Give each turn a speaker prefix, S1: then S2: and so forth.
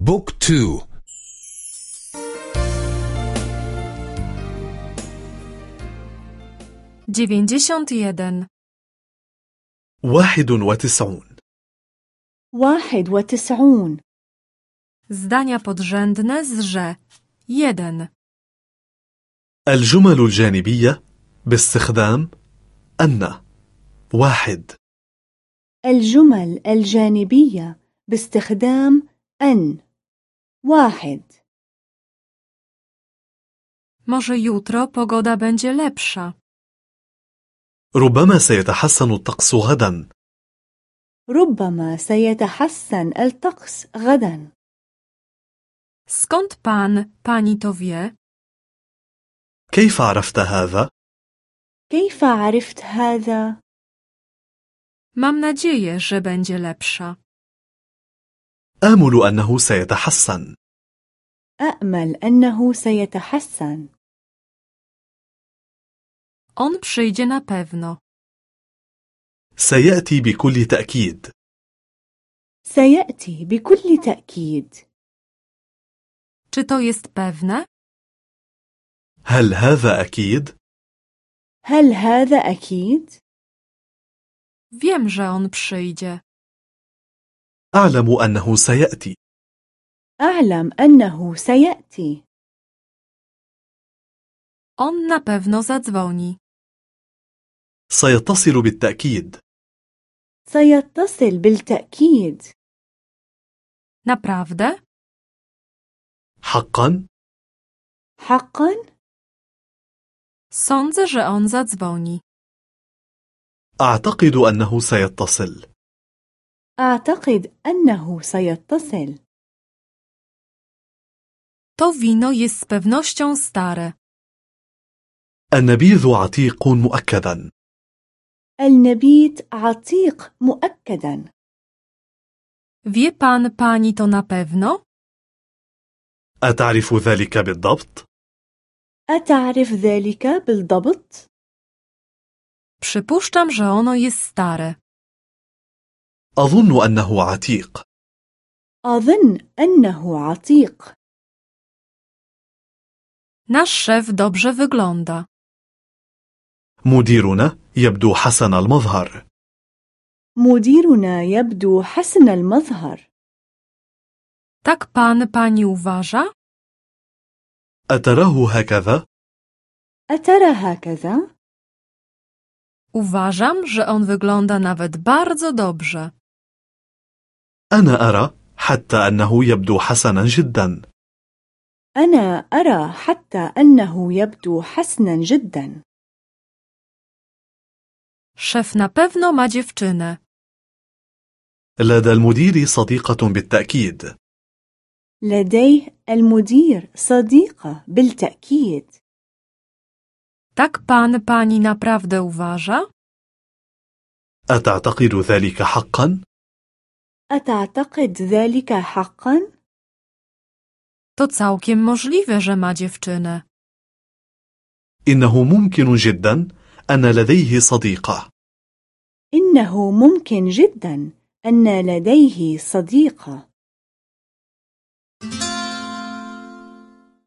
S1: بوك تو.
S2: dziewięćdziesiąt jeden.
S3: واحد وتسعون.
S4: واحد وتسعون.
S2: Zdania podrzędne z że. Jeden.
S3: الجمل الجانبية باستخدام أن. واحد.
S4: الجمل الجانبية باستخدام أن. واحد
S2: Może jutro pogoda będzie lepsza.
S3: ربما سيتحسن الطقس غدا
S4: ربما سيتحسن الطقس غدا
S2: Skąd pan, pani to wie?
S3: كيف عرفت هذا؟
S4: كيف عرفت هذا؟
S2: Mam nadzieję, że będzie lepsza.
S3: آمل أنه سيتحسن
S4: أأمل أنه سيتحسن
S2: On przyjdzie na pewno.
S3: سيأتي بكل تأكيد
S4: سيأتي بكل تأكيد
S2: Czy to jest pewne?
S3: هل هذا أكيد؟
S4: هل هذا أكيد؟
S2: Wiem, że on przyjdzie.
S3: أعلم أنه سيأتي
S4: أعلم أنه سيأتي
S2: On na pewno zadzwoni.
S3: سيتصل بالتأكيد
S4: سيتصل بالتأكيد
S2: Naprawdę?
S3: حقا؟
S4: حقا؟
S2: Sądzę, że on zadzwoni.
S3: أعتقد أنه سيتصل
S4: أعتقد أنه سيتصل
S2: To wino jest z pewnością stare.
S3: النبيذ عتيق مؤكدا
S4: النبيت عتيق مؤكدا
S2: Wie pan, pani to na pewno?
S3: أتعرف ذلك بالضبط؟
S4: أتعرف ذلك بالضبط؟
S2: Przypuszczam, że ono jest stare.
S3: أظن أنه عتيق
S4: أظن أنه عتيق
S2: Nasz szef dobrze wygląda.
S3: مديرنا يبدو حسن المظهر
S4: مديرنا يبدو حسن المظهر
S2: Tak pan, pani uważa?
S3: أتراه هكذا؟
S4: أترى هكذا؟
S2: Uważam, że on wygląda nawet bardzo dobrze.
S3: أنا أرى حتى أنه يبدو حسنا جدا
S4: أنا أرى حتى أنه يبدو حسنا جدا
S2: Szef na pewno ma dziewczynę.
S3: لدى المدير صديقة بالتأكيد
S4: لديه المدير صديقة بالتأكيد
S2: Tak pan, pani naprawdę uważa?
S3: أتعتقد ذلك حقا؟
S4: أتعتقد ذلك حقا؟
S2: To całkiem możliwe, że ma dziewczynę.
S3: إنه ممكن جدا أن لديه صديقة
S4: إنه ممكن جدا أن لديه صديقة